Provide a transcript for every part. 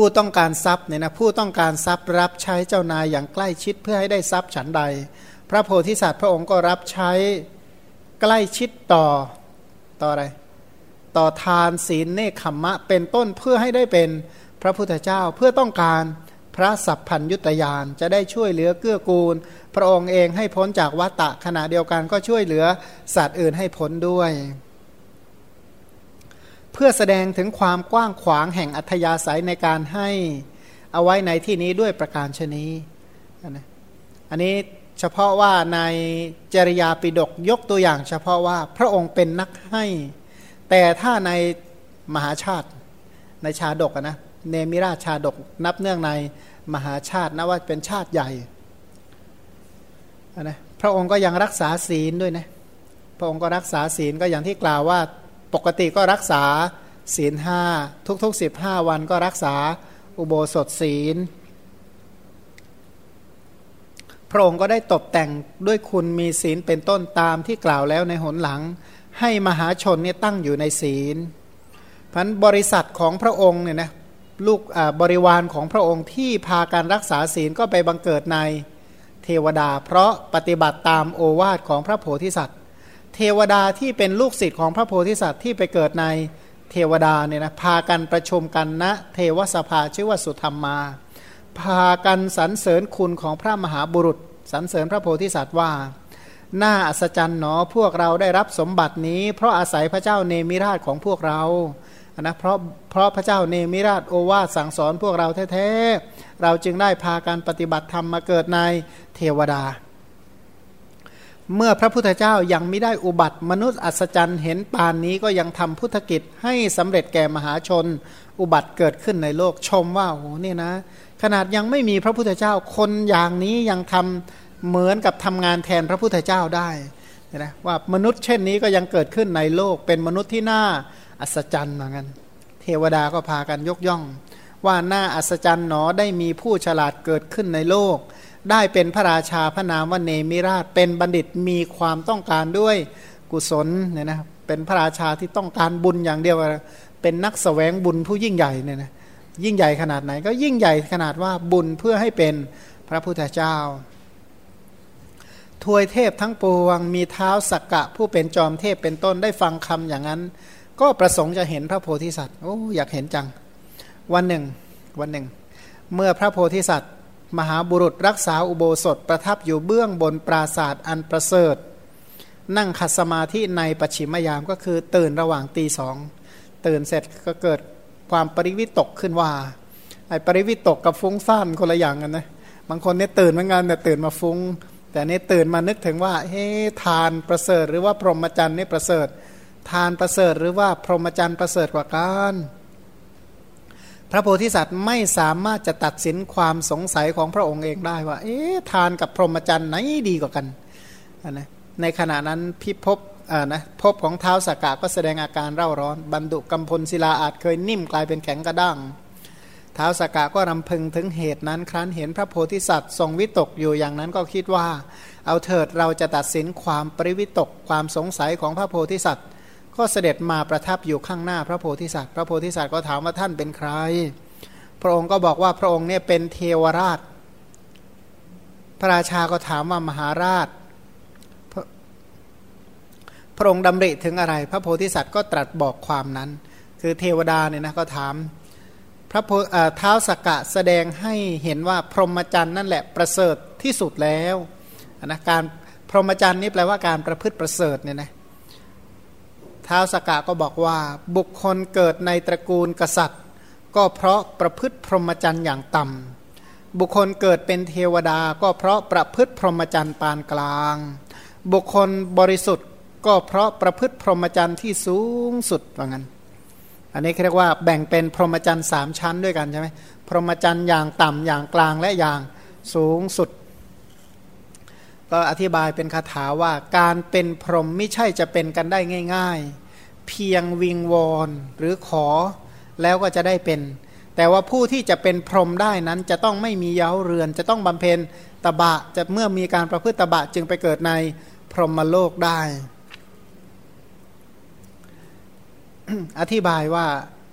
ผู้ต้องการทรัพย์เนี่ยนะผู้ต้องการทรัพย์รับใช้เจ้านายอย่างใกล้ชิดเพื่อให้ได้ทรัพย์ฉันใด พระโพธิสัตว์พระองค์ก็รับใช้ใกล้ชิดต่อต่ออะไร ต่อทานศีลเนคขมมะ เป็นต้นเพื่อให้ได้เป็นพระพุทธเจ้าเพื่อต้องการพระสัพพัญยุตยานจะได้ช่วยเหลือเกื้อกูล พระองค์เองให้พ้นจากวัตตะขณะเดียวกันก็ช่วยเหลือสัตว์อื่นให้พ้นด้วย เพื่อแสดงถึงความกว้างขวางแห่งอัธยาศัยในการให้เอาไว้ในที่นี้ด้วยประการชนีอันนี้เฉพาะว่าในจริยาปิดกยกตัวอย่าง เฉพาะว่าพระองค์เป็นนักให้ แต่ถ้าในมหาชาติในชาดกนะเนมิราชชาดกนับเนื่องในมหาชาตินะว่าเป็นชาติใหญ่นะพระองค์ก็ยังรักษาศีลด้วยนะพระองค์ก็รักษาศีลก็อย่างที่กล่าวว่า ปกติก็รักษาศีลห้าทุกๆสิบห้าวันก็รักษาอุโบสถศีล พระองค์ก็ได้ตกแต่งด้วยคุณมีศีลเป็นต้นตามที่กล่าวแล้วในหนหลัง ให้มหาชนเนี่ยตั้งอยู่ในศีลพันบริษัทของพระองค์เนี่ยนะลูกบริวารของพระองค์ที่พาการรักษาศีลก็ไปบังเกิดในเทวดา เพราะปฏิบัติตามโอวาทของพระโพธิสัตว์ เทวดาที่เป็นลูกศิษย์ของพระโพธิสัตว์ที่ไปเกิดในเทวดาเนี่ยนะพากันประชุมกันณนะเทวสภาชื่อว่าสุธรรมมา พากันสรรเสริญคุณของพระมหาบุรุษสรรเสริญพระโพธิสัตว์ว่าน่าอัศจรรย์หนอพวกเราได้รับสมบัตินี้ เพราะอาศัยพระเจ้าเนมิราชของพวกเรานะเพราะเพราะพระเจ้าเนมิราชโอวาสสั่งสอนพวกเราแท้ๆเราจึงได้พาการปฏิบัติธรรมมาเกิดในเทวดา เมื่อพระพุทธเจ้ายังไม่ได้อุบัติ มนุษย์อัศจรรย์เห็นปานนี้ก็ยังทำพุทธกิจให้สำเร็จแก่มหาชน อุบัติเกิดขึ้นในโลกชมว่าโอ้เนี่ยนะ ขนาดยังไม่มีพระพุทธเจ้าคนอย่างนี้ยังทำเหมือนกับทำงานแทนพระพุทธเจ้าได้นะว่ามนุษย์เช่นนี้ก็ยังเกิดขึ้นในโลกเป็นมนุษย์ที่น่าอัศจรรย์เหมือนกันเทวดาก็พากันยกย่อง ว่าน้าอัศจรรย์หนอได้มีผู้ฉลาดเกิดขึ้นในโลก ได้เป็นพระราชาพระนามว่าเนมิราช เป็นบัณฑิตมีความต้องการด้วยกุศลเนี่ยนะเป็นพระราชาที่ต้องการบุญอย่างเดียว เป็นนักสแสวงบุญผู้ยิ่งใหญ่เนี่ยนะยิ่งใหญ่ขนาดไหน ก็ยิ่งใหญ่ขนาดว่าบุญเพื่อให้เป็นพระพุทธเจ้าทวยเทพทั้งปวงมีเท้าสักกะ ผู้เป็นจอมเทพเป็นต้นได้ฟังคำอย่างนั้น ก็ประสงค์จะเห็นพระโพธิสัตว์โอ้อยากเห็นจัง วันหนึ่ง วันหนึ่ง เมื่อพระโพธิสัตว์ มหาบุรุษรักษาอุโบสถประทับอยู่เบื้องบนปราศาสตร์อันประเสริฐ นั่งขัดสมาธิในปัจฉิมยามก็คือตื่นระหว่างตีสองตื่นเสร็จก็เกิดความปริวิตกขึ้นว่าไอ้ปริวิตกกับฟุ้งซ่านคนละอย่างกันนะบางคนเนี่ยตื่นเหมือนกันแต่ตื่นมาฟุง้ง แต่นี่ตื่นมานึกถึงว่าเฮ้ทานประเสริฐ หรือว่าพรหมจรรย์นี่ประเสริฐ ทานประเสริฐหรือว่าพรหมจรรย์ประเสริฐกว่ากัน ระโพธิสัตว์ไม่สามารถจะตัดสินความสงสัยของพระองค์เองได้ว่า เอ๊ะทานกับพรหมจรรย์ไหนดีกว่ากันนะในขณะนั้นพิภพอ่านะภพของเท้าสากาก็แสดงอาการเร่าร้อน บรรดุกำพลศิลาอาจเคยนิ่มกลายเป็นแข็งกระด้างเท้าสากาก็รำพึงถึงเหตุนั้นครั้นเห็นพระโพธิสัตว์ทรงวิตกอยู่อย่างนั้นก็คิดว่า เอาเถิดเราจะตัดสินความปริวิตกความสงสัยของพระโพธิสัตว์ ก็เสด็จมาประทับอยู่ข้างหน้าพระโพธิสัตว์ พระโพธิสัตว์ก็ถามว่าท่านเป็นใคร พระองค์ก็บอกว่าพระองค์เนี่ยเป็นเทวราช พระราชาก็ถามว่ามหาราช พระองค์ดำริถึงอะไร พระโพธิสัตว์ก็ตรัสบอกความนั้น คือเทวดาเนี่ยนะก็ถามพระเท้าสกกะแสดงให้เห็นว่าพรหมจรรย์นั่นแหละประเสริฐที่สุดแล้วนะการพรหมจรรย์นี่แปลว่าการประพฤติประเสริฐเนี่ยนะ ท้าวสกะก็บอกว่าบุคคลเกิดในตระกูลกษัตริย์ ก็เพราะประพฤติพรหมจรรย์อย่างต่ำบุคคลเกิดเป็นเทวดาก็เพราะประพฤติพรหมจรรย์ปานกลาง บุคคลบริสุทธิ์ก็เพราะประพฤติพรหมจรรย์ที่สูงสุดว่างั้น อันนี้เรียกว่าแบ่งเป็นพรหมจรรย์สามชั้นด้วยกันใช่ไหมพรหมจรรย์อย่างต่ำอย่างกลางและอย่างสูงสุด ก็อธิบายเป็นคาถาว่าการเป็นพรหมไม่ใช่จะเป็นกันได้ง่าย ๆ เพียงวิงวอนหรือขอแล้วก็จะได้เป็น แต่ว่าผู้ที่จะเป็นพรหมได้นั้นจะต้องไม่มีเย้าเรือน จะต้องบำเพ็ญตบะจะเมื่อมีการประพฤติตบะจึงไปเกิดในพรหมโลกได้ อธิบายว่า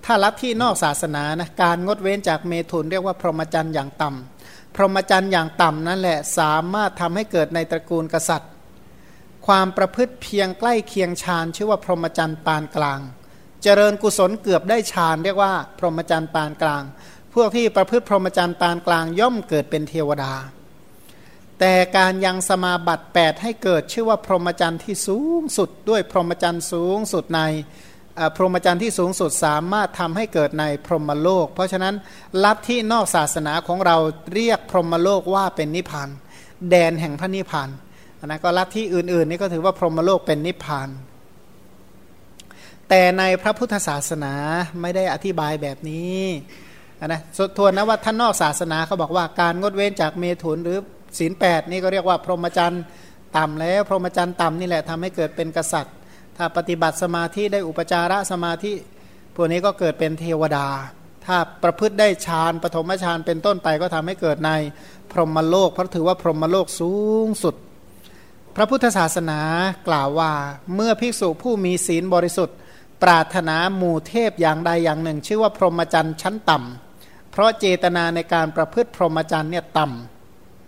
ถ้าลัทธินอกศาสนานะการงดเว้นจากเมถุนเรียกว่าพรหมจรรย์อย่างต่ำ พรหมจรรย์อย่างต่ำนั่นแหละสามารถทำให้เกิดในตระกูลกษัตริย์ ความประพฤติเพียงใกล้เคียงฌานชื่อว่าพรหมจรรย์ปานกลาง เจริญกุศลเกือบได้ฌานเรียกว่า พรหมจรรย์ปานกลาง พวกที่ประพฤติพรหมจรรย์ปานกลางย่อมเกิดเป็นเทวดา แต่การยังสมาบัติ8ให้เกิดชื่อว่าพรหมจรรย์ที่สูงสุดด้วยพรหมจรรย์สูงสุดใน พรหมจรรย์ที่สูงสุดสามารถทำให้เกิดในพรหมโลก เพราะฉะนั้นลัทธินอกศาสนาของเราเรียกพรหมโลกว่าเป็นนิพพานแดนแห่งพระนิพพานนะก็ลัทธิอื่นๆนี่ก็ถือว่าพรหมโลกเป็นนิพพานแต่ในพระพุทธศาสนาไม่ได้อธิบายแบบนี้นะสุดทวนนะว่าท่านนอกศาสนาเขาบอกว่าการงดเว้นจากเมถุนหรือศีลแปดนี่ก็เรียกว่าพรหมจรรย์ต่ำแล้ว พรหมจรรย์ต่ำนี่แหละทำให้เกิดเป็นกษัตริย์ ถ้าปฏิบัติสมาธิได้อุปจาระสมาธิ พวกนี้ก็เกิดเป็นเทวดา ถ้าประพฤติได้ฌานปฐมฌานเป็นต้นไปก็ทำให้เกิดในพรหมโลก เพราะถือว่าพรหมโลกสูงสุด พระพุทธศาสนากล่าวว่าเมื่อภิกษุผู้มีศีลบริสุทธิ์ ปรารถนาหมู่เทพอย่างใดอย่างหนึ่ง ชื่อว่าพรหมจรรย์ชั้นต่ำเพราะเจตนาในการประพฤติพรหมจรรย์เนี่ยต่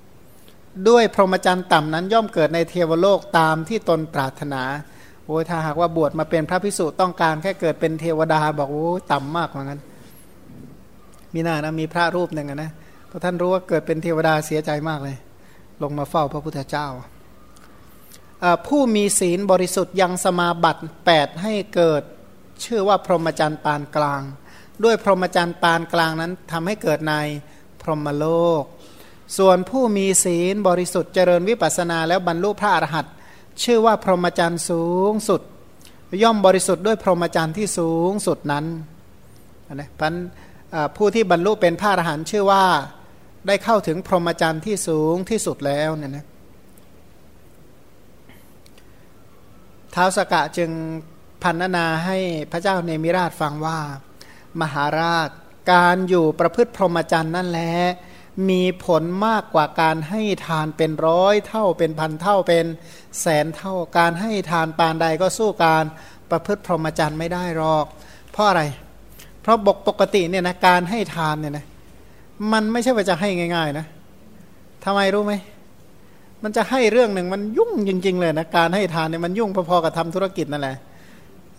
ำด้วยพรหมจรรย์ต่ำนั้นย่อมเกิดในเทวโลกตามที่ตนปรารถนา โอ้ยถ้าหากว่าบวชมาเป็นพระพิสุต้องการแค่เกิดเป็นเทวดาบอกโอ้ต่ำมากเหมือนกันมีหน้านะมีพระรูปหนึ่งนะพอท่านรู้ว่าเกิดเป็นเทวดาเสียใจมากเลย ลงมาเฝ้าพระพุทธเจ้าผู้มีศีลบริสุทธิ์ยังสมาบัติ8ให้เกิดชื่อว่าพรหมจรรย์ปานกลาง ด้วยพรหมจรรย์ปานกลางนั้นทำให้เกิดในพรหมโลก ส่วนผู้มีศีลบริสุทธิ์เจริญวิปัสสนาแล้วบรรลุพระอรหันต ชื่อว่าพรหมจรรย์สูงสุด ย่อมบริสุทธิ์ด้วยพรหมจรรย์ที่สูงสุดนั้นนะพันผู้ที่บรรลุเป็นพระอรหันต์ชื่อว่าได้เข้าถึงพรหมจรรย์ที่สูงที่สุดแล้วเนี่ยนะท้าวสกะจึงพันนาให้พระเจ้าเนมิราชฟังว่า มหาราชการอยู่ประพฤติพรหมจรรย์นั่นแหละ มีผลมากกว่าการให้ทานเป็นร้อยเท่าเป็นพันเท่าเป็นแสนเท่าการให้ทานปานใดก็สู้การประพฤติพรหมจรรย์ไม่ได้หรอก เพราะอะไร เพราะบกปกติเนี่ยนะการให้ทานเนี่ยนะมันไม่ใช่ว่าจะให้ง่าย ๆนะทำไมรู้ไหมมันจะให้เรื่องหนึ่งมันยุ่งจริง ๆ เลยนะการให้ทานเนี่ยมันยุ่งพอๆกับทำธุรกิจนั่นแหละ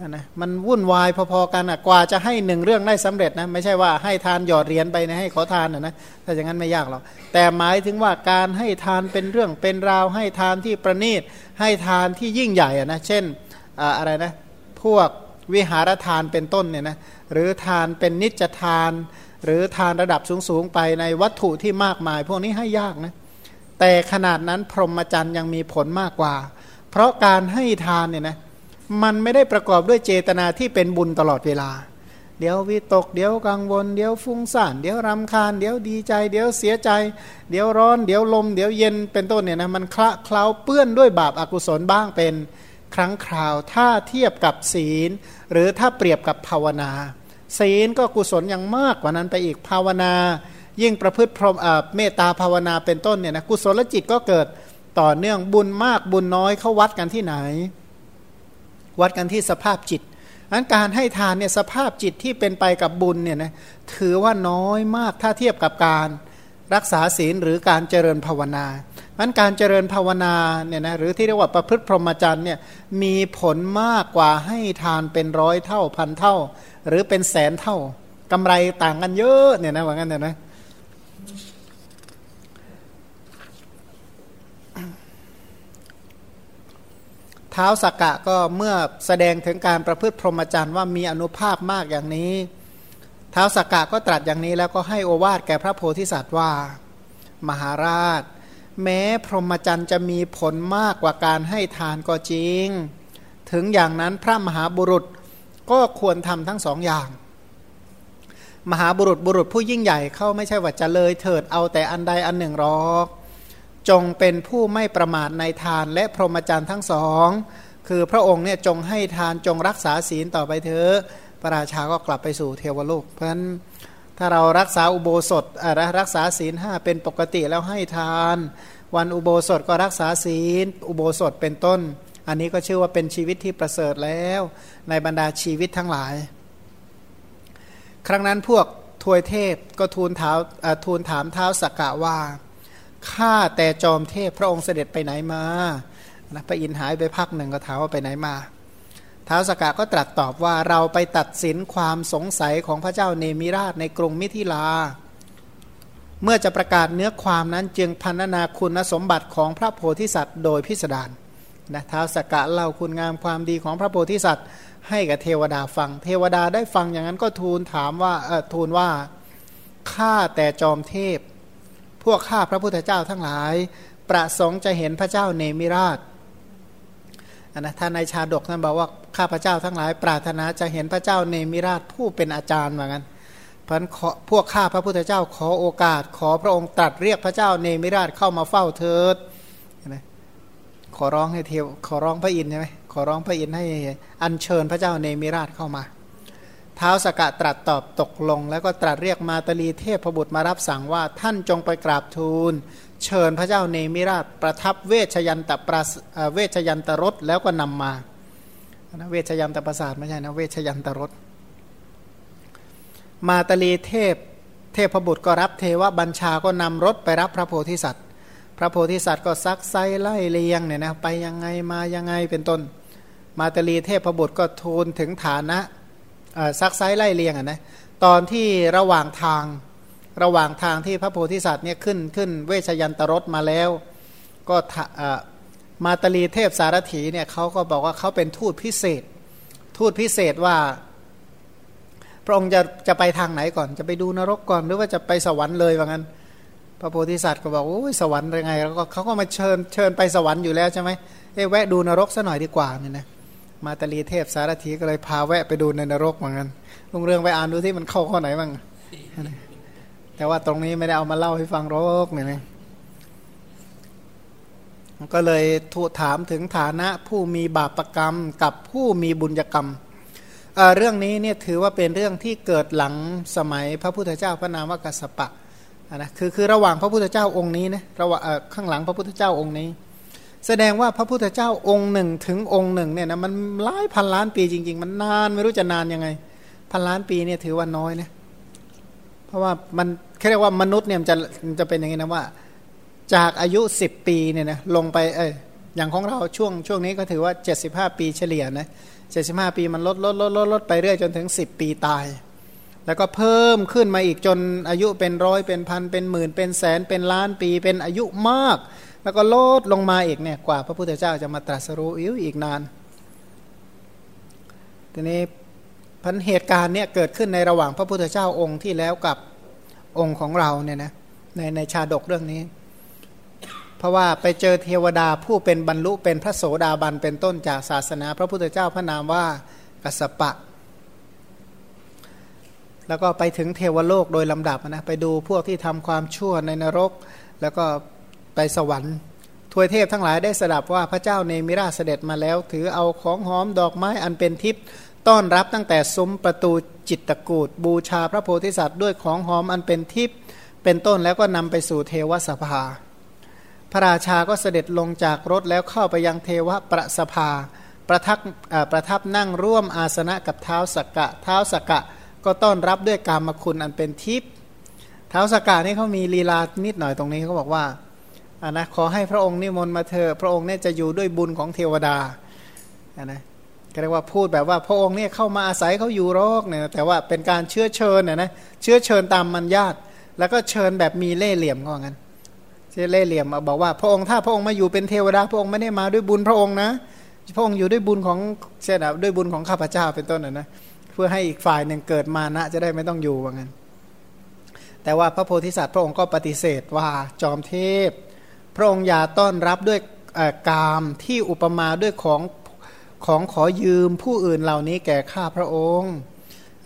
นะมันวุ่นวายพอๆกันอะกว่าจะให้หนึ่งเรื่องได้สำเร็จนะไม่ใช่ว่าให้ทานหยอดเหรียญไปนะให้ขอทานนะนะถ้าอย่างนั้นไม่ยากหรอกแต่หมายถึงว่าการให้ทานเป็นเรื่องเป็นราว ให้ทานที่ประณีตให้ทานที่ยิ่งใหญ่อะนะเช่นอะไรนะพวกวิหารทานเป็นต้นเนี่ยนะหรือทานเป็นนิจทาน หรือทานระดับสูงๆไปในวัตถุที่มากมาย พวกนี้ให้ยากนะแต่ขนาดนั้นพรหมจรรย์ยังมีผลมากกว่า เพราะการให้ทานเนี่ยนะ มันไม่ได้ประกอบด้วยเจตนาที่เป็นบุญตลอดเวลา เดี๋ยววิตก เดี๋ยวกังวล เดี๋ยวฟุ้งซ่าน เดี๋ยวรำคาญ เดี๋ยวดีใจ เดี๋ยวเสียใจ เดี๋ยวร้อน เดี๋ยวลม เดี๋ยวเย็น เป็นต้นเนี่ยนะมันคละเคล้าเปื้อนด้วยบาปอากุศลบ้างเป็นครั้งคราว ถ้าเทียบกับศีล หรือถ้าเปรียบกับภาวนา ศีลก็กุศลยังมากกว่านั้นไปอีกภาวนา ยิ่งประพฤติพรหมเมตตาภาวนาเป็นต้นเนี่ยนะกุศลจิตก็เกิดต่อเนื่องบุญมากบุญน้อยเขาวัดกันที่ไหน วัดกันที่สภาพจิตอันการให้ทานเนี่ยสภาพจิตที่เป็นไปกับบุญเนี่ยนะถือว่าน้อยมากถ้าเทียบกับการรักษาศีลหรือการเจริญภาวนามันการเจริญภาวนาเนี่ยนะหรือที่เรียกว่าประพฤติพรหมจรรย์เนี่ยมีผลมากกว่าให้ทานเป็นร้อยเท่าพันเท่า หรือเป็นแสนเท่ากำไรต่างกันเยอะเนี่ยนะว่างั้นเนี่ยนะ ท้าสักกะก็เมื่อแสดงถึงการประพฤติพรหมจรรย์ว่ามีอนุภาพมากอย่างนี้เท้าสักกะก็ตรัสอย่างนี้แล้วก็ให้โอวาทแก่พระโพธิสัตว์ว่า มหาราช แม้พรหมจรรย์จะมีผลมากกว่าการให้ทานก็จริง ถึงอย่างนั้นพระมหาบุรุษก็ควรทำทั้งสองอย่าง มหาบุรุษบุรุษผู้ยิ่งใหญ่เขาไม่ใช่ว่าจะเลยเถิดเอาแต่อันใดอันหนึ่งหรอก จงเป็นผู้ไม่ประมาทในทานและพรหมจรรย์ทั้งสอง คือพระองค์เนี่ยจงให้ทานจงรักษาศีลต่อไปเถอะพระราชาก็กลับไปสู่เทวโลก เพราะฉะนั้นถ้าเรารักษาอุโบสถอะรักษาศีลห้าเป็นปกติแล้วให้ทาน วันอุโบสถก็รักษาศีล อุโบสถเป็นต้น อันนี้ก็ชื่อว่าเป็นชีวิตที่ประเสริฐแล้ว ในบรรดาชีวิตทั้งหลาย ครั้งนั้นพวกทวยเทพก็ทูลถามทูลถามเท้าสกกะว่า ข้าแต่จอมเทพพระองค์เสด็จไปไหนมานะพระอินหายไปพักหนึ่งก็ถามว่าไปไหนมาท้าวสกกะก็ตรัสตอบว่าเราไปตัดสินความสงสัยของพระเจ้าเนมิราชในกรุงมิถิลา เมื่อจะประกาศเนื้อความนั้นจึงพันนาคุณสมบัติของพระโพธิสัตว์โดยพิสดารนะท้าวสกกะเล่าคุณงามความดีของพระโพธิสัตว์ ให้กับเทวดาฟัง เทวดาได้ฟังอย่างนั้นก็ทูลถามว่าเออทูลว่าข้าแต่จอมเทพ วกข้าพระพุทธเจ้าทั้งหลาย ประสงค์จะเห็นพระเจ้าเนมิราชนะท่านในชาดกท่านบอกว่าข้าพระเจ้าทั้งหลาย ปรารถนาจะเห็นพระเจ้าเนมิราชผู้เป็นอาจารย์เหมือนกันพันพวกข้าพระพุทธเจ้าขอโอกาส ขอพระองค์ตรัสเรียกพระเจ้าเนมิราชเข้ามาเฝ้าเถิดนะขอร้องให้เทวขอร้องพระอินทร์ใช่ไหมขอร้องพระอินทร์ให้อัญเชิญพระเจ้าเนมิราชเข้ามา ท้าสกะตรัสตอบตกลง แล้วก็ตรัสเรียกมาตลีเทพบุตรมารับสั่งว่าท่านจงไปกราบทูล เชิญพระเจ้าเนมิราชประทับเวชยันตปราเวชยันตรสแล้วก็นำมาเวชยันตประสาทไม่ใช่นะเวชยันตรสมาตลีเทพเทพบุตรก็รับเทวบัญชาก็นำรถไปรับพระโพธิสัตว์ พระโพธิสัตว์ก็ซักไซไล่เลียงเนี่ยนะไปยังไงมายังไงเป็นต้น มาตลีเทพบุตรก็ทูลถึงฐานะ ซักไซไล่เลียงอะนะตอนที่ระหว่างทางระหว่างทางที่พระโพธิสัตว์เนี่ยขึ้นขึ้นเวชยันตรสมาแล้ว ก็มาตลีเทพสารถีเนี่ยเขาก็บอกว่าเขาเป็นทูตพิเศษ ทูตพิเศษว่า พระองค์จะจะไปทางไหนก่อน จะไปดูนรกก่อนหรือว่าจะไปสวรรค์เลยว่างั้น พระโพธิสัตว์ก็บอกโอ้ยสวรรค์ยังไง แล้วก็เขาก็มาเชิญเชิญไปสวรรค์อยู่แล้วใช่ไหมเอ้แวะดูนรกซะหน่อยดีกว่าเนี่ยนะ มาตลีเทพสารถีก็เลยพาแวะไปดูในนรกเหมือนกันลุงเรื่องไปอ่านดูที่มันเข้าข้อไหนบ้าง แต่ว่าตรงนี้ไม่ได้เอามาเล่าให้ฟังรกเนี่ยนะก็เลยทูถามถึงฐานะผู้มีบาปรกรรมกับผู้มีบุญกรรมเเรื่องนี้เนี่ยถือว่าเป็นเรื่องที่เกิดหลังสมัยพระพุทธเจ้าพระนามวกัสปะนะคือคือระหว่างพระพุทธเจ้าองค์นี้นะระหว่างข้างหลังพระพุทธเจ้าองค์นี้ แสดงว่าพระพุทธเจ้าองค์หนึ่งถึงองค์หนึ่งเนี่ยนะมันหลายพันล้านปีจริง ๆ มันนานไม่รู้จะนานยังไง พันล้านปีเนี่ยถือว่าน้อยนะเพราะว่ามันเรียกว่ามนุษย์เนี่ยจะจะเป็นอย่างนี้นะว่า จากอายุสิบปีเนี่ยนะลงไปเอออย่างของเราช่วงช่วงนี้ก็ถือว่าเจ็ดสิบห้าปีเฉลี่ยนะเจ็ดสิบห้าปีมันลดลดลดลดลดไปเรื่อยจนถึงสิบปีตาย แล้วก็เพิ่มขึ้นมาอีกจนอายุเป็นร้อยเป็นพันเป็นหมื่นเป็นแสนเป็นล้านปี เป็นอายุมาก แล้วก็ลดลงมาอีกเนี่ยกว่าพระพุทธเจ้าจะมาตรัสรู้อีกนาน ทีนี้พันเหตุการณ์เนี่ยเกิดขึ้นในระหว่างพระพุทธเจ้าองค์ที่แล้วกับองค์ของเราเนี่ยนะในในชาดกเรื่องนี้ เพราะว่าไปเจอเทวดาผู้เป็นบรรลุเป็นพระโสดาบันเป็นต้นจากศาสนา พระพุทธเจ้าพระนามว่ากัสปะ แล้วก็ไปถึงเทวโลกโดยลำดับนะไปดูพวกที่ทำความชั่วในนรก แล้วก็ ไปสวรรค์ทวยเทพทั้งหลายได้สดับว่าพระเจ้าเนมิราเสด็จมาแล้ว ถือเอาของหอมดอกไม้อันเป็นทิพย์ต้อนรับตั้งแต่ซุ้มประตูจิตตกูดบูชาพระโพธิสัตว์ด้วยของหอมอันเป็นทิพย์เป็นต้นแล้วก็นำไปสู่เทวสภา พระราชาก็เสด็จลงจากรถแล้วเข้าไปยังเทวประสภา ประทับประทับนั่งร่วมอาสนะกับเท้าสกกะ เท้าสกกะก็ต้อนรับด้วยกามคุณอันเป็นทิพย์เท้าสกกะนี่เขามีลีลานิดหน่อยตรงนี้เขาบอกว่า อ่านะขอให้พระองค์นิมนต์มาเถอะพระองค์เนี่ยจะอยู่ด้วยบุญของเทวดาอ่านะก็เรียกว่าพูดแบบว่าพระองค์เนี่ยเข้ามาอาศัยเขาอยู่รอกเนี่ยแต่ว่าเป็นการเชื้อเชิญนะนะเชื้อเชิญตามมันญาตแล้วก็เชิญแบบมีเล่เหลี่ยมก็งั้นเช่เล่เหลี่ยมบอกว่าพระองค์ถ้าพระองค์มาอยู่เป็นเทวดา พระองค์ไม่ได้มาด้วยบุญพระองค์นะพระองค์อยู่ด้วยบุญของเช่นด้วยบุญของข้าพเจ้าเป็นต้นนะนะเพื่อให้อีกฝ่ายหนึ่งเกิดมานะจะได้ไม่ต้องอยู่ว่างั้น แต่ว่าพระโพธิสัตว์พระองค์ก็ปฏิเสธว่าจอมเทพ พระองค์อย่าต้อนรับด้วยกามที่อุปมาด้วยของของขอยืมผู้อื่นเหล่านี้แก่ข้าพระองค์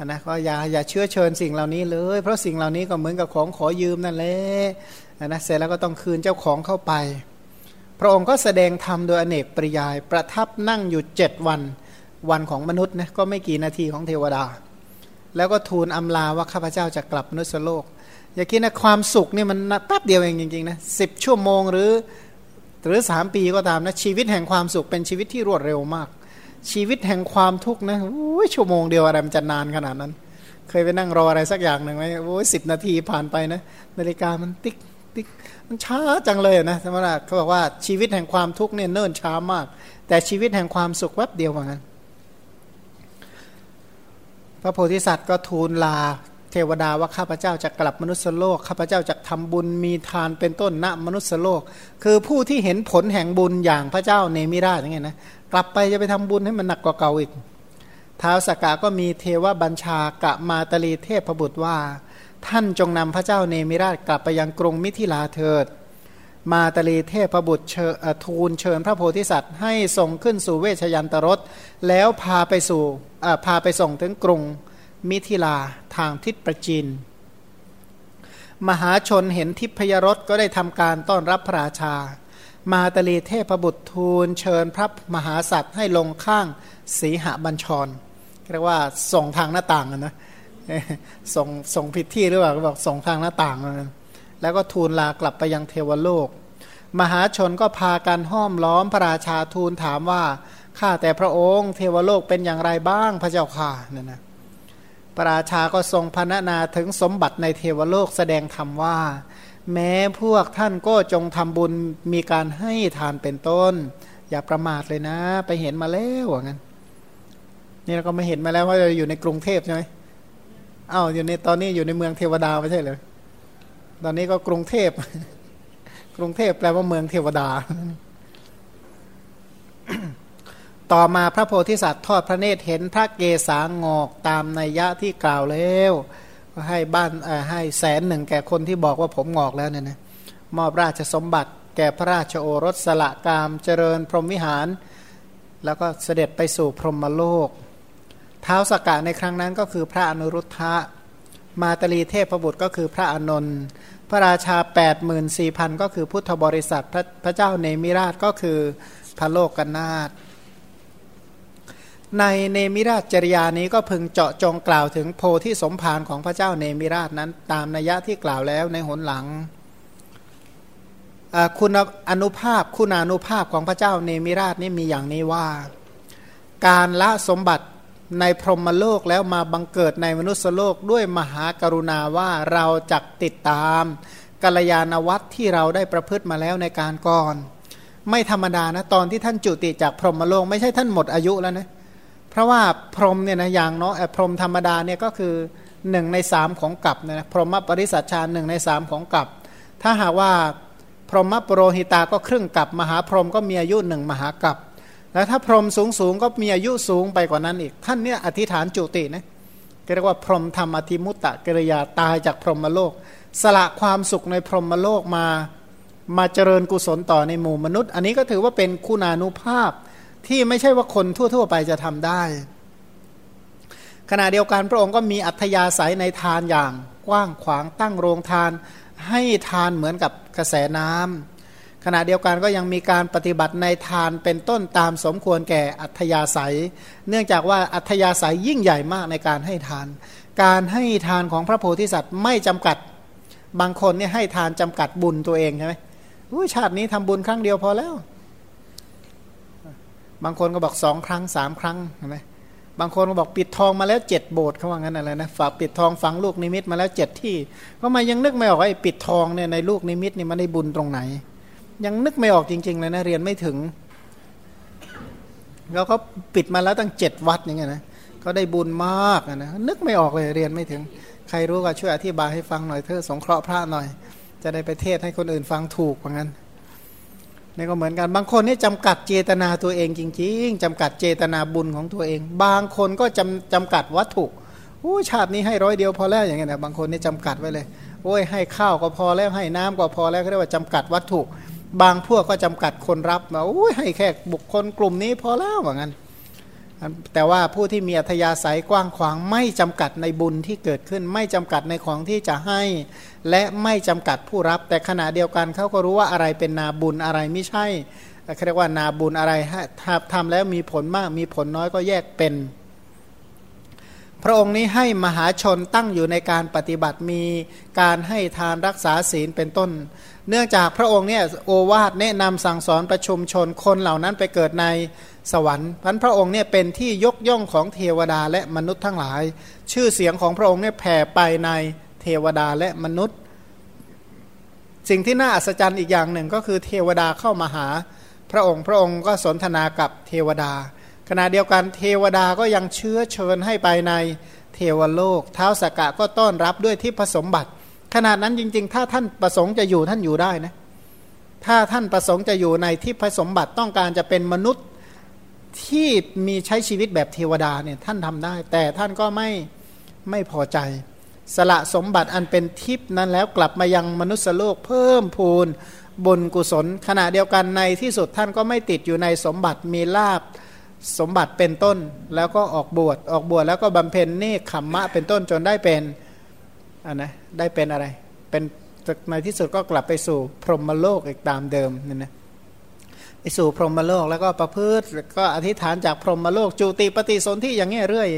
นะก็อย่าอย่าเชื้อเชิญสิ่งเหล่านี้เลย เพราะสิ่งเหล่านี้ก็เหมือนกับของขอยืมนั่นแหละนะเสร็จแล้วก็ต้องคืนเจ้าของเข้าไป พระองค์ก็แสดงธรรมโดยอเนกปริยาย ประทับนั่งอยู่เจ็ดวันวันของมนุษย์นะก็ไม่กี่นาทีของเทวดา แล้วก็ทูลอำลาว่าข้าพเจ้าจะกลับมนุษยโลก อย่าคิดนะความสุขนี่มันแป๊บเดียวเองจริงๆนะสิบชั่วโมงหรือหรือสามปีก็ตามนะชีวิตแห่งความสุขเป็นชีวิตที่รวดเร็วมาก ชีวิตแห่งความทุกข์นะชั่วโมงเดียวอะไรมันจะนานขนาดนั้น เคยไปนั่งรออะไรสักอย่างหนึ่งไหมโอ้ยสิบนาทีผ่านไปนะนาฬิกามันติ๊กติ๊กมันช้าจังเลยนะสมมติว่าเขาบอกว่าชีวิตแห่งความทุกข์เนี่ยเนิ่นช้ามาก แต่ชีวิตแห่งความสุขแวบเดียวเหมือนกันพระโพธิสัตว์ก็ทูลลา เทวดาว่าข้าพเจ้าจะกลับมนุษยโลกข้าพเจ้าจะทำบุญมีทานเป็นต้นณมนุษยโลก คือผู้ที่เห็นผลแห่งบุญอย่างพระเจ้าเนมิราชอย่างเงี้ยนะกลับไปจะไปทำบุญให้มันหนักกว่าเก่าอีกท้าวสักกะก็มีเทวบัญชากะมาตลีเทพบุตรว่า ท่านจงนำพระเจ้าเนมิราชกลับไปยังกรุงมิถิลาเถิด มาตลีเทพบุตรเชิญทูลเชิญพระโพธิสัตว์ ให้ส่งขึ้นสู่เวชยันตรสแล้วพาไปสู่พาไปส่งถึงกรุง มิถิลาทางทิศประจินมหาชนเห็นทิพยรสก็ได้ทำการต้อนรับพระราชามาตลีเทพบุตรทูลเชิญพระมหาสัตว์ให้ลงข้างสีหบัญชรเรียกว่าส่งทางหน้าต่างนะส่งส่งผิดที่หรือเปล่าบอกส่งทางหน้าต่างนะแล้วก็ทูลลากลับไปยังเทวโลก มหาชนก็พากันห้อมล้อมพระราชาทูลถามว่าข้าแต่พระองค์ เทวโลกเป็นอย่างไรบ้างพระเจ้าค่ะนั่นนะ พระราชาก็ทรงพรรณนาถึงสมบัติในเทวโลกแสดงธรรมว่า แม้พวกท่านก็จงทำบุญมีการให้ทานเป็นต้น อย่าประมาทเลยนะ ไปเห็นมาแล้วว่างั้นนี่เราก็ม่เห็นมาแล้วว่าเราอยู่ในกรุงเทพใช่ไหมอ้าวอยู่ในตอนนี้อยู่ในเมืองเทวดาไม่ใช่เลยตอนนี้ก็กรุงเทพ กรุงเทพแปลว่าเมืองเทวดา ต่อมาพระโพธิสัตว์ทอดพระเนตรเห็นพระเกศางอกตามนัยยะที่กล่าวแล้วก็ให้บ้านให้แสนหนึ่งแก่คนที่บอกว่าผมงอกแล้วเนี่ยนะมอบราชสมบัติแก่พระราชโอรสสละกามเจริญพรหมวิหาร แล้วก็เสด็จไปสู่พรหมโลก เท้าสกกะในครั้งนั้นก็คือพระอนุรุทธะมาตลีเทพบุตรก็คือพระอนนท์พระราชา 8 4 0 0 0 ก็คือพุทธบริษัทพระพระเจ้าเนมิราชก็คือพระโลกกนาถ ในเนมิราชจริยานี้ก็พึงเจาะจงกล่าวถึงโพธิสมภารของพระเจ้าเนมิราชนั้น ตามนัยยะที่กล่าวแล้วในหนหลัง คุณอนุภาพคุณานุภาพของพระเจ้าเนมิราชนี่มีอย่างนี้ว่า การละสมบัติในพรหมโลกแล้วมาบังเกิดในมนุษยโลกด้วยมหากรุณาว่าเราจักติดตามกัลยาณวัตรที่เราได้ประพฤติมาแล้วในการก่อน ไม่ธรรมดานะตอนที่ท่านจุติจากพรหมโลก ไม่ใช่ท่านหมดอายุแล้วนะ เพราะว่าพรหมเนี่ยนะอย่างเนาะพรหมธรรมดาเนี่ยก็คือหนึ่งในสามของกับนะพรหมปริสัชชาหนึ่งในสามของกับ ถ้าหากว่าพรหมปโรหิตาก็ครึ่งกับมหาพรหมก็มีอายุหนึ่งมหากับ แล้วถ้าพรหมสูงสูงก็มีอายุสูงไปกว่านั้นอีก ท่านเนี่ยอธิษฐานจุตินะเรียกว่าพรหมทำอธิมุตตะกิริยาตายจากพรหมโลก สละความสุขในพรหมโลกมามาเจริญกุศลต่อในหมู่มนุษย์ อันนี้ก็ถือว่าเป็นคุณานุภาพ ที่ไม่ใช่ว่าคนทั่ว ๆ ไปจะทำได้ ขณะเดียวกันพระองค์ก็มีอัธยาศัยในทานอย่างกว้างขวางตั้งโรงทาน ให้ทานเหมือนกับกระแสน้ำขณะเดียวกันก็ยังมีการปฏิบัติในทานเป็นต้นตามสมควรแก่อัธยาศัย เนื่องจากว่าอัธยาศัยยิ่งใหญ่มากในการให้ทาน การให้ทานของพระโพธิสัตว์ไม่จำกัดบางคนเนี่ยให้ทานจำกัดบุญตัวเองใช่ไหมชาตินี้ทำบุญครั้งเดียวพอแล้ว บางคนก็บอกสองครั้งสามครั้งใช่ไหมบางคนก็บอกปิดทองมาแล้วเจ็ดโบสถ์เขาว่างั้นอะไรนะฝากปิดทองฝังลูกนิมิตมาแล้วเจ็ดที่ ก็มายังนึกไม่ออกว่าไอ้ปิดทองเนี่ยในลูกนิมิตนี่มันได้บุญตรงไหน ยังนึกไม่ออกจริง ๆ เลยนะเรียนไม่ถึงเราก็ปิดมาแล้วตั้งเจ็ดวัดอย่างเงี้ยนะก็ได้บุญมากนะนึกไม่ออกเลยเรียนไม่ถึง ใครรู้ก็ช่วยอธิบายให้ฟังหน่อยเธอสงเคราะห์พระหน่อย จะได้ไปเทศให้คนอื่นฟังถูกเหมือน นนี่ก็เหมือนกันบางคนนี่จำกัดเจตนาตัวเองจริง ๆจำกัดเจตนาบุญของตัวเอง บางคนก็จำจำกัดวัตถุอู้ชาตินี้ให้ร้อยเดียวพอแล้วอย่างเงี้ยนะบางคนนี่จำกัดไว้เลยโอ้ยให้ข้าวก็พอแล้วให้น้ำก็พอแล้วเขาเรียกว่าจำกัดวัตถุ บางพวกก็จำกัดคนรับมาโอ้ยให้แค่บุคคลกลุ่มนี้พอแล้วเหมือนกัน แต่ว่าผู้ที่มีอัธยาศัยกว้างขวางไม่จำกัดในบุญที่เกิดขึ้น ไม่จำกัดในของที่จะให้ และไม่จำกัดผู้รับ แต่ขณะเดียวกันเขาก็รู้ว่าอะไรเป็นนาบุญอะไรไม่ใช่เขาเรียกว่านาบุญอะไรทำแล้วมีผลมากมีผลน้อยก็แยกเป็น พระองค์นี้ให้มหาชนตั้งอยู่ในการปฏิบัติมีการให้ทานรักษาศีลเป็นต้น เนื่องจากพระองค์เนี่ยโอวาทแนะนำสั่งสอนประชุมชนคนเหล่านั้นไปเกิดใน สวรรค์พันพระองค์เนี่ยเป็นที่ยกย่องของเทวดาและมนุษย์ทั้งหลาย ชื่อเสียงของพระองค์เนี่ยแผ่ไปในเทวดาและมนุษย์ สิ่งที่น่าอัศจรรย์อีกอย่างหนึ่งก็คือเทวดาเข้ามาหา พระองค์พระองค์ก็สนทนากับเทวดา ขณะเดียวกันเทวดาก็ยังเชื้อเชิญให้ไปในเทวโลก เท้าสกกะก็ต้อนรับด้วยที่ผสมบัติ ขนาดนั้นจริง ๆ ถ้าท่านประสงค์จะอยู่ท่านอยู่ได้นะถ้าท่านประสงค์จะอยู่ในที่ผสมบัติต้องการจะเป็นมนุษย์ ที่มีใช้ชีวิตแบบเทวดาเนี่ยท่านทำได้ แต่ท่านก็ไม่ไม่พอใจ สละสมบัติอันเป็นทิพนั้นแล้วกลับมายังมนุษยโลกเพิ่มพูนบุญกุศล ขณะเดียวกันในที่สุดท่านก็ไม่ติดอยู่ในสมบัติมีลาบสมบัติเป็นต้น แล้วก็ออกบวชออกบวชแล้วก็บำเพ็ญเนคขมมะเป็นต้นจนได้เป็นอันนะได้เป็นอะไร เป็นในที่สุดก็กลับไปสู่พรหมโลกอีกตามเดิมนี่นะ สู่พรหมโลกแล้วก็ประพฤติก็อธิษฐานจากพรหมโลกจุติปฏิสนธิอย่างเงี้ยเรื่อย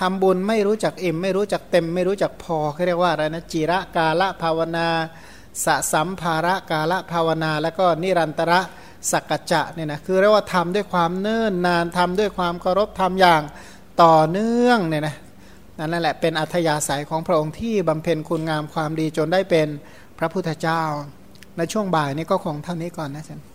ทำบุญไม่รู้จักอิ่ม ไม่รู้จักเต็ม ไม่รู้จักพอเขาเรียกว่าอะไรนะจิระกาละภาวนาสะสัมภาระกาละภาวนา แล้วก็นิรันตระสักจะเนี่ยนะคือเรียกว่าทำด้วยความเนิ่นนานทำด้วยความเคารพทำอย่างต่อเนื่องเนี่ยนะนั่นแหละเป็นอัธยาศัยของพระองค์ที่บำเพ็ญคุณงามความดีจนได้เป็นพระพุทธเจ้าในช่วงบ่ายนี้ก็คงเท่านี้ก่อนนะอาจารย์